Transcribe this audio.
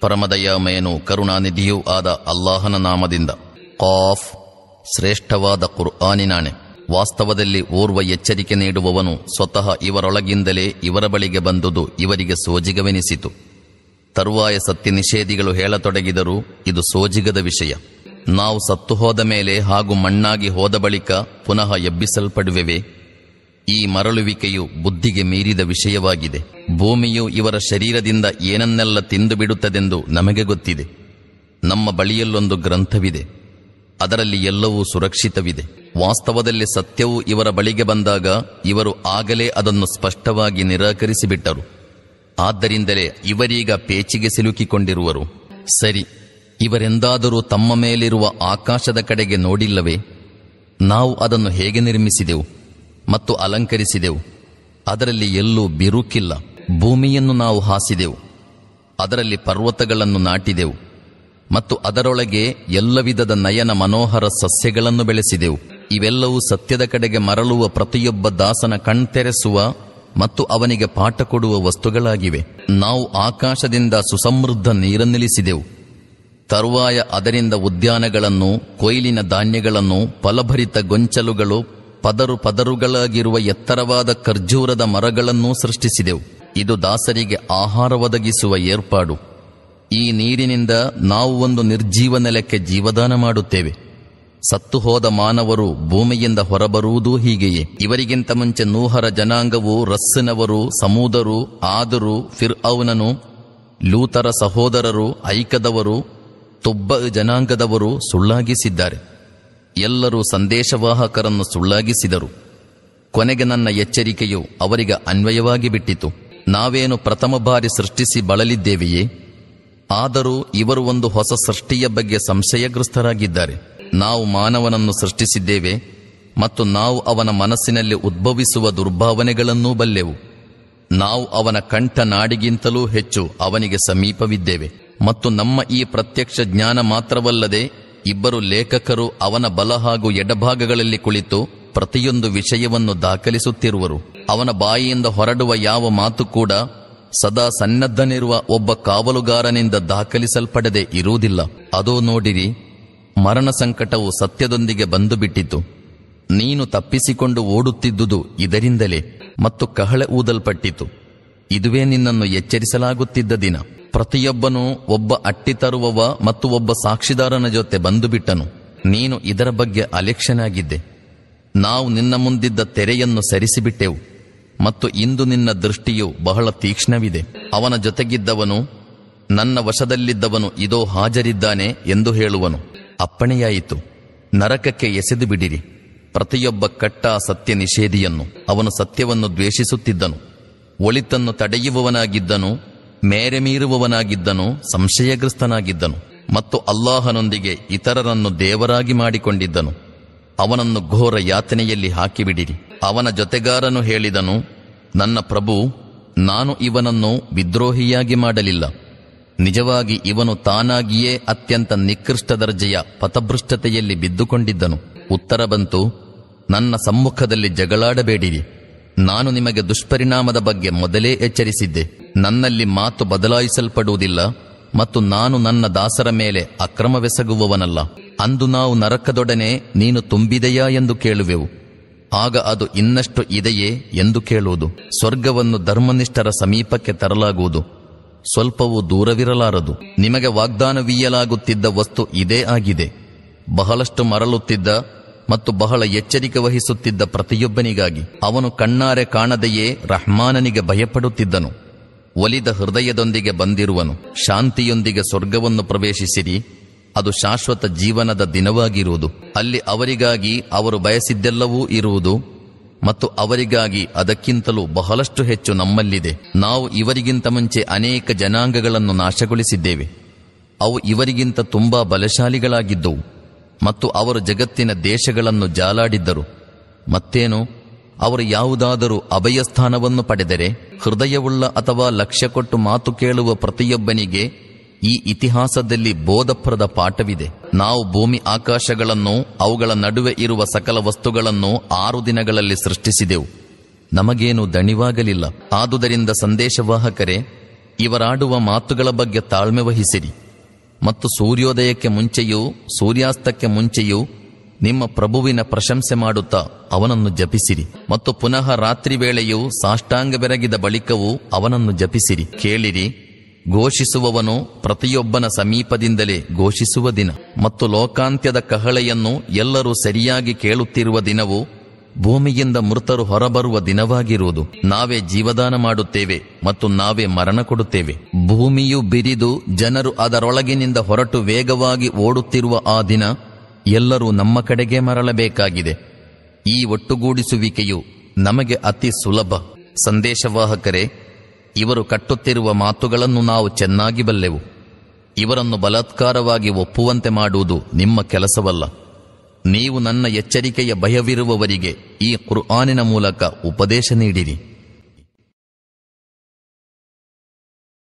ಪರಮದಯಾಮಯನು ಕರುಣಾನಿಧಿಯೂ ಆದ ಅಲ್ಲಾಹನ ನಾಮದಿಂದ ಕಾಫ್, ಶ್ರೇಷ್ಠವಾದ ಕುರ್ಆನಿನಾಣೆ. ವಾಸ್ತವದಲ್ಲಿ ಓರ್ವ ಎಚ್ಚರಿಕೆ ನೀಡುವವನು ಸ್ವತಃ ಇವರೊಳಗಿಂದಲೇ ಇವರ ಬಳಿಗೆ ಬಂದುದು ಇವರಿಗೆ ಸೋಜಿಗವೆನಿಸಿತು. ತರುವಾಯ ಸತ್ಯ ನಿಷೇಧಿಗಳು ಹೇಳತೊಡಗಿದರು ಇದು ಸೋಜಿಗದ ವಿಷಯ. ನಾವು ಸತ್ತು ಹೋದ ಮೇಲೆ ಹಾಗೂ ಮಣ್ಣಾಗಿ ಹೋದ ಬಳಿಕ ಪುನಃ ಎಬ್ಬಿಸಲ್ಪಡುವೆವೆ? ಈ ಮರಳುವಿಕೆಯು ಬುದ್ಧಿಗೆ ಮೀರಿದ ವಿಷಯವಾಗಿದೆ. ಭೂಮಿಯು ಇವರ ಶರೀರದಿಂದ ಏನನ್ನೆಲ್ಲ ತಿಂದು ಬಿಡುತ್ತದೆಂದು ನಮಗೆ ಗೊತ್ತಿದೆ. ನಮ್ಮ ಬಳಿಯಲ್ಲೊಂದು ಗ್ರಂಥವಿದೆ. ಅದರಲ್ಲಿ ಎಲ್ಲವೂ ಸುರಕ್ಷಿತವಿದೆ. ವಾಸ್ತವದಲ್ಲಿ ಸತ್ಯವು ಇವರ ಬಳಿಗೆ ಬಂದಾಗ ಇವರು ಆಗಲೇ ಅದನ್ನು ಸ್ಪಷ್ಟವಾಗಿ ನಿರಾಕರಿಸಿಬಿಟ್ಟರು. ಆದ್ದರಿಂದಲೇ ಇವರೀಗ ಪೇಚಿಗೆ ಸಿಲುಕಿಕೊಂಡಿರುವರು. ಸರಿ, ಇವರೆಂದಾದರೂ ತಮ್ಮ ಮೇಲಿರುವ ಆಕಾಶದ ಕಡೆಗೆ ನೋಡಿಲ್ಲವೇ? ನಾವು ಅದನ್ನು ಹೇಗೆ ನಿರ್ಮಿಸಿದೆವು? ಮತ್ತು ಅಲಂಕರಿಸಿದೆವು. ಅದರಲ್ಲಿ ಎಲ್ಲೂ ಬಿರುಕಿಲ್ಲ. ಭೂಮಿಯನ್ನು ನಾವು ಹಾಸಿದೆವು. ಅದರಲ್ಲಿ ಪರ್ವತಗಳನ್ನು ನಾಟಿದೆವು. ಮತ್ತು ಅದರೊಳಗೆ ಎಲ್ಲ ವಿಧದ ನಯನ ಮನೋಹರ ಸಸ್ಯಗಳನ್ನು ಬೆಳೆಸಿದೆವು. ಇವೆಲ್ಲವೂ ಸತ್ಯದ ಕಡೆಗೆ ಮರಳುವ ಪ್ರತಿಯೊಬ್ಬ ದಾಸನ ಕಣ್ತೆರೆಸುವ ಮತ್ತು ಅವನಿಗೆ ಪಾಠ ಕೊಡುವ ವಸ್ತುಗಳಾಗಿವೆ. ನಾವು ಆಕಾಶದಿಂದ ಸುಸಮೃದ್ಧ ನೀರನ್ನಿಳಿಸಿದೆವು ತರುವಾಯ ಅದರಿಂದ ಉದ್ಯಾನಗಳನ್ನು, ಕೊಯ್ಲಿನ ಧಾನ್ಯಗಳನ್ನು, ಫಲಭರಿತ ಗೊಂಚಲುಗಳು ಪದರು ಪದರುಗಳಾಗಿರುವ ಎತ್ತರವಾದ ಖರ್ಜೂರದ ಮರಗಳನ್ನೂ ಸೃಷ್ಟಿಸಿದೆವು. ಇದು ದಾಸರಿಗೆ ಆಹಾರ ಒದಗಿಸುವ ಏರ್ಪಾಡು. ಈ ನೀರಿನಿಂದ ನಾವು ಒಂದು ನಿರ್ಜೀವ ನೆಲಕ್ಕೆ ಜೀವದಾನ ಮಾಡುತ್ತೇವೆ. ಸತ್ತು ಹೋದ ಮಾನವರು ಭೂಮಿಯಿಂದ ಹೊರಬರುವುದೂ ಹೀಗೆಯೇ. ಇವರಿಗಿಂತ ಮುಂಚೆ ನೂಹರ ಜನಾಂಗವು ರಸ್ಸಿನವರು, ಸಮೂದರು, ಆದರು ಫಿರ್ ಅವನನು ಲೂತರ ಸಹೋದರರು, ಐಕದವರು, ತುಬ್ಬ ಜನಾಂಗದವರು ಸುಳ್ಳಾಗಿಸಿದ್ದಾರೆ. ಎಲ್ಲರೂ ಸಂದೇಶವಾಹಕರನ್ನು ಸುಳ್ಳಾಗಿಸಿದರು. ಕೊನೆಗೆ ನನ್ನ ಎಚ್ಚರಿಕೆಯು ಅವರಿಗೆ ಅನ್ವಯವಾಗಿ ಬಿಟ್ಟಿತು. ನಾವೇನು ಪ್ರಥಮ ಬಾರಿ ಸೃಷ್ಟಿಸಿ ಬಳಲಿದ್ದೇವೆಯೇ? ಆದರೂ ಇವರು ಒಂದು ಹೊಸ ಸೃಷ್ಟಿಯ ಬಗ್ಗೆ ಸಂಶಯಗ್ರಸ್ತರಾಗಿದ್ದಾರೆ. ನಾವು ಮಾನವನನ್ನು ಸೃಷ್ಟಿಸಿದ್ದೇವೆ ಮತ್ತು ನಾವು ಅವನ ಮನಸ್ಸಿನಲ್ಲಿ ಉದ್ಭವಿಸುವ ದುರ್ಭಾವನೆಗಳನ್ನೂ ಬಲ್ಲೆವು. ನಾವು ಅವನ ಕಂಠ ನಾಡಿಗಿಂತಲೂ ಹೆಚ್ಚು ಅವನಿಗೆ ಸಮೀಪವಿದ್ದೇವೆ. ಮತ್ತು ನಮ್ಮ ಈ ಪ್ರತ್ಯಕ್ಷ ಜ್ಞಾನ ಮಾತ್ರವಲ್ಲದೆ ಇಬ್ಬರು ಲೇಖಕರು ಅವನ ಬಲ ಹಾಗೂ ಎಡಭಾಗಗಳಲ್ಲಿ ಕುಳಿತು ಪ್ರತಿಯೊಂದು ವಿಷಯವನ್ನು ದಾಖಲಿಸುತ್ತಿರುವರು. ಅವನ ಬಾಯಿಯಿಂದ ಹೊರಡುವ ಯಾವ ಮಾತು ಕೂಡ ಸದಾ ಸನ್ನದ್ಧನಿರುವ ಒಬ್ಬ ಕಾವಲುಗಾರನಿಂದ ದಾಖಲಿಸಲ್ಪಡದೆ ಇರುವುದಿಲ್ಲ. ಅದೋ ನೋಡಿರಿ, ಮರಣ ಸಂಕಟವು ಸತ್ಯದೊಂದಿಗೆ ಬಂದು ಬಿಟ್ಟಿತು ನೀನು ತಪ್ಪಿಸಿಕೊಂಡು ಓಡುತ್ತಿದ್ದುದು ಇದರಿಂದಲೇ ಮತ್ತು ಕಹಳೆ ಊದಲ್ಪಟ್ಟಿತು. ಇದುವೇ ನಿನ್ನನ್ನು ಎಚ್ಚರಿಸಲಾಗುತ್ತಿದ್ದ ದಿನ. ಪ್ರತಿಯೊಬ್ಬನೂ ಒಬ್ಬ ಅಟ್ಟಿ ತರುವವ ಮತ್ತು ಒಬ್ಬ ಸಾಕ್ಷಿದಾರನ ಜೊತೆ ಬಂದುಬಿಟ್ಟನು. ನೀನು ಇದರ ಬಗ್ಗೆ ಅಲೆಕ್ಷನಾಗಿದ್ದೆ. ನಾವು ನಿನ್ನ ಮುಂದಿದ್ದ ತೆರೆಯನ್ನು ಸರಿಸಿಬಿಟ್ಟೆವು ಮತ್ತು ಇಂದು ನಿನ್ನ ದೃಷ್ಟಿಯು ಬಹಳ ತೀಕ್ಷ್ಣವಿದೆ. ಅವನ ಜೊತೆಗಿದ್ದವನು, ನನ್ನ ವಶದಲ್ಲಿದ್ದವನು ಇದೋ ಹಾಜರಿದ್ದಾನೆ ಎಂದು ಹೇಳುವನು. ಅಪ್ಪಣೆಯಾಯಿತು. ನರಕಕ್ಕೆ ಎಸೆದು ಬಿಡಿರಿ. ಪ್ರತಿಯೊಬ್ಬ ಕಟ್ಟ ಸತ್ಯ ನಿಷೇಧಿಯನ್ನು, ಅವನು ಸತ್ಯವನ್ನು ದ್ವೇಷಿಸುತ್ತಿದ್ದನು. ಒಳಿತನ್ನು ತಡೆಯುವವನಾಗಿದ್ದನು. ಮೇರೆ ಮೀರುವವನಾಗಿದ್ದನು ಸಂಶಯಗ್ರಸ್ತನಾಗಿದ್ದನು ಮತ್ತು ಅಲ್ಲಾಹನೊಂದಿಗೆ ಇತರರನ್ನು ದೇವರಾಗಿ ಮಾಡಿಕೊಂಡಿದ್ದನು. ಅವನನ್ನು ಘೋರ ಯಾತನೆಯಲ್ಲಿ ಹಾಕಿಬಿಡಿರಿ. ಅವನ ಜೊತೆಗಾರನು ಹೇಳಿದನು, ನನ್ನ ಪ್ರಭು, ನಾನು ಇವನನ್ನು ವಿದ್ರೋಹಿಯಾಗಿ ಮಾಡಲಿಲ್ಲ. ನಿಜವಾಗಿ ಇವನು ತಾನಾಗಿಯೇ ಅತ್ಯಂತ ನಿಕೃಷ್ಟ ದರ್ಜೆಯ ಪಥಭೃಷ್ಟತೆಯಲ್ಲಿ ಬಿದ್ದುಕೊಂಡಿದ್ದನು. ಉತ್ತರ ಬಂತು, ನನ್ನ ಸಮ್ಮುಖದಲ್ಲಿ ಜಗಳಾಡಬೇಡಿರಿ. ನಾನು ನಿಮಗೆ ದುಷ್ಪರಿಣಾಮದ ಬಗ್ಗೆ ಮೊದಲೇ ಎಚ್ಚರಿಸಿದ್ದೆ. ನನ್ನಲ್ಲಿ ಮಾತು ಬದಲಾಯಿಸಲ್ಪಡುವುದಿಲ್ಲ ಮತ್ತು ನಾನು ನನ್ನ ದಾಸರ ಮೇಲೆ ಅಕ್ರಮವೆಸಗುವವನಲ್ಲ. ಅಂದು ನಾವು ನರಕದೊಡನೆ ನೀನು ತುಂಬಿದೆಯಾ ಎಂದು ಕೇಳುವೆವು. ಆಗ ಅದು ಇನ್ನಷ್ಟು ಇದೆಯೇ ಎಂದು ಕೇಳುವುದು. ಸ್ವರ್ಗವನ್ನು ಧರ್ಮನಿಷ್ಠರ ಸಮೀಪಕ್ಕೆ ತರಲಾಗುವುದು. ಸ್ವಲ್ಪವೂ ದೂರವಿರಲಾರದು. ನಿಮಗೆ ವಾಗ್ದಾನವೀಯಲಾಗುತ್ತಿದ್ದ ವಸ್ತು ಇದೇ ಆಗಿದೆ. ಬಹಳಷ್ಟು ಮರಳುತ್ತಿದ್ದ ಮತ್ತು ಬಹಳ ಎಚ್ಚರಿಕೆ ವಹಿಸುತ್ತಿದ್ದ ಪ್ರತಿಯೊಬ್ಬನಿಗಾಗಿ ಅವನು ಕಣ್ಣಾರೆ ಕಾಣದೆಯೇ ರಹ್ಮಾನನಿಗೆ ಭಯಪಡುತ್ತಿದ್ದನು. ಒಲಿದ ಹೃದಯದೊಂದಿಗೆ ಬಂದಿರುವನು. ಶಾಂತಿಯೊಂದಿಗೆ ಸ್ವರ್ಗವನ್ನು ಪ್ರವೇಶಿಸಿರಿ. ಅದು ಶಾಶ್ವತ ಜೀವನದ ದಿನವಾಗಿರುವುದು. ಅಲ್ಲಿ ಅವರಿಗಾಗಿ ಅವರು ಬಯಸಿದ್ದೆಲ್ಲವೂ ಇರುವುದು. ಮತ್ತು ಅವರಿಗಾಗಿ ಅದಕ್ಕಿಂತಲೂ ಬಹಳಷ್ಟು ಹೆಚ್ಚು ನಮ್ಮಲ್ಲಿದೆ. ನಾವು ಇವರಿಗಿಂತ ಮುಂಚೆ ಅನೇಕ ಜನಾಂಗಗಳನ್ನು ನಾಶಗೊಳಿಸಿದ್ದೇವೆ. ಅವು ಇವರಿಗಿಂತ ತುಂಬಾ ಬಲಶಾಲಿಗಳಾಗಿದ್ದವು. ಮತ್ತು ಅವರು ಜಗತ್ತಿನ ದೇಶಗಳನ್ನು ಜಾಲಾಡಿದ್ದರು. ಮತ್ತೇನು, ಅವರು ಯಾವುದಾದರೂ ಅಭಯಸ್ಥಾನವನ್ನು ಪಡೆದರೆ, ಹೃದಯವುಳ್ಳ ಅಥವಾ ಲಕ್ಷ್ಯ ಕೊಟ್ಟು ಮಾತು ಕೇಳುವ ಪ್ರತಿಯೊಬ್ಬನಿಗೆ ಈ ಇತಿಹಾಸದಲ್ಲಿ ಬೋಧಪ್ರದ ಪಾಠವಿದೆ. ನಾವು ಭೂಮಿ ಆಕಾಶಗಳನ್ನು, ಅವುಗಳ ನಡುವೆ ಇರುವ ಸಕಲ ವಸ್ತುಗಳನ್ನು ಆರು ದಿನಗಳಲ್ಲಿ ಸೃಷ್ಟಿಸಿದೆವು. ನಮಗೇನು ದಣಿವಾಗಲಿಲ್ಲ. ಆದುದರಿಂದ ಸಂದೇಶವಾಹಕರೇ, ಇವರಾಡುವ ಮಾತುಗಳ ಬಗ್ಗೆ ತಾಳ್ಮೆ ವಹಿಸಿರಿ. ಮತ್ತು ಸೂರ್ಯೋದಯಕ್ಕೆ ಮುಂಚೆಯೂ ಸೂರ್ಯಾಸ್ತಕ್ಕೆ ಮುಂಚೆಯೂ ನಿಮ್ಮ ಪ್ರಭುವಿನ ಪ್ರಶಂಸೆ ಮಾಡುತ್ತಾ ಅವನನ್ನು ಜಪಿಸಿರಿ. ಮತ್ತು ಪುನಃ ರಾತ್ರಿ ವೇಳೆಯೂ ಸಾಷ್ಟಾಂಗ ಬೆರಗಿದ ಬಳಿಕವೂ ಅವನನ್ನು ಜಪಿಸಿರಿ. ಕೇಳಿರಿ, ಘೋಷಿಸುವವನು ಪ್ರತಿಯೊಬ್ಬನ ಸಮೀಪದಿಂದಲೇ ಘೋಷಿಸುವ ದಿನ. ಮತ್ತು ಲೋಕಾಂತ್ಯದ ಕಹಳೆಯನ್ನು ಎಲ್ಲರೂ ಸರಿಯಾಗಿ ಕೇಳುತ್ತಿರುವ ದಿನವು ಭೂಮಿಯಿಂದ ಮೃತರು ಹೊರಬರುವ ದಿನವಾಗಿರುವುದು. ನಾವೇ ಜೀವದಾನ ಮಾಡುತ್ತೇವೆ ಮತ್ತು ನಾವೇ ಮರಣ ಕೊಡುತ್ತೇವೆ. ಭೂಮಿಯು ಬಿರಿದು ಜನರು ಅದರೊಳಗಿನಿಂದ ಹೊರಟು ವೇಗವಾಗಿ ಓಡುತ್ತಿರುವ ಆ ದಿನ ಎಲ್ಲರೂ ನಮ್ಮ ಕಡೆಗೆ ಮರಳಬೇಕಾಗಿದೆ. ಈ ಒಟ್ಟುಗೂಡಿಸುವಿಕೆಯು ನಮಗೆ ಅತಿ ಸುಲಭ. ಸಂದೇಶವಾಹಕರೇ, ಇವರು ಕಟ್ಟುತ್ತಿರುವ ಮಾತುಗಳನ್ನು ನಾವು ಚೆನ್ನಾಗಿ ಬಲ್ಲೆವು. ಇವರನ್ನು ಬಲಾತ್ಕಾರವಾಗಿ ಒಪ್ಪುವಂತೆ ಮಾಡುವುದು ನಿಮ್ಮ ಕೆಲಸವಲ್ಲ. ನೀವು ನನ್ನ ಎಚ್ಚರಿಕೆಯ ಭಯವಿರುವವರಿಗೆ ಈ ಕುರ್ಆನಿನ ಮೂಲಕ ಉಪದೇಶ ನೀಡಿರಿ.